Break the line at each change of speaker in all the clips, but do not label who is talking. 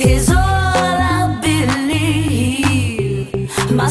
is all I believe. My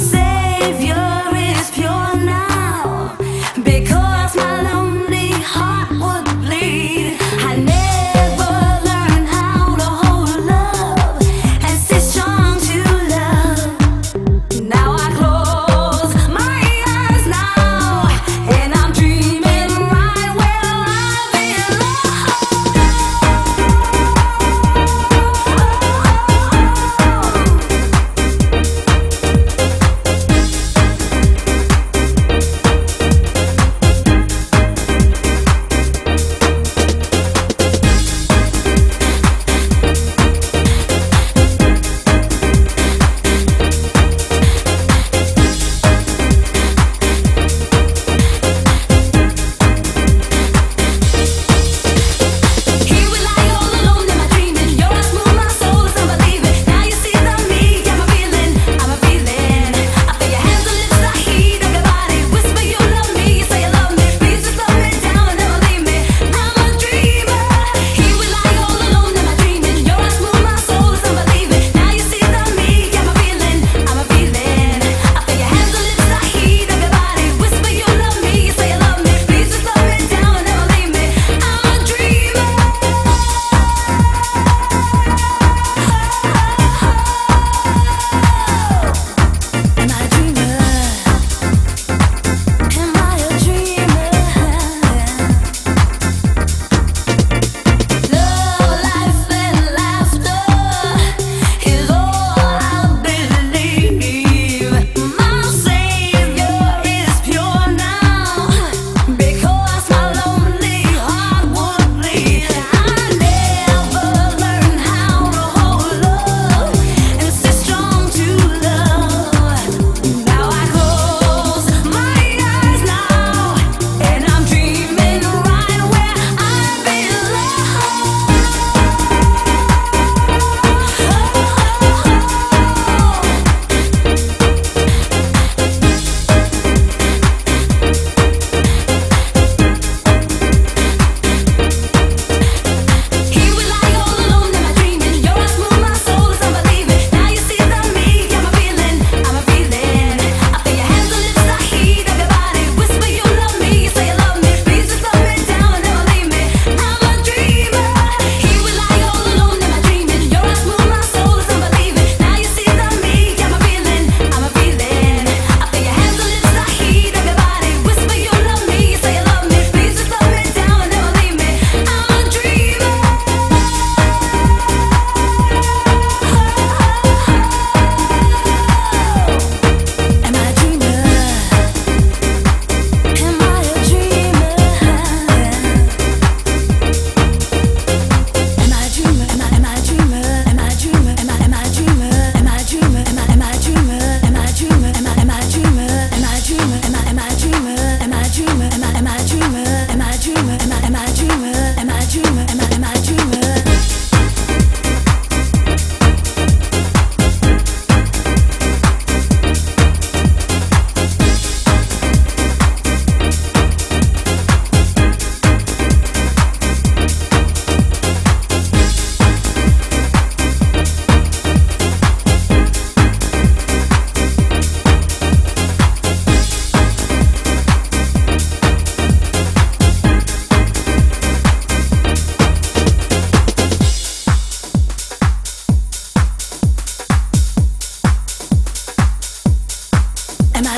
am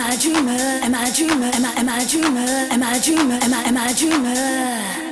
I a dreamer? Am I a dreamer? Am I a dreamer?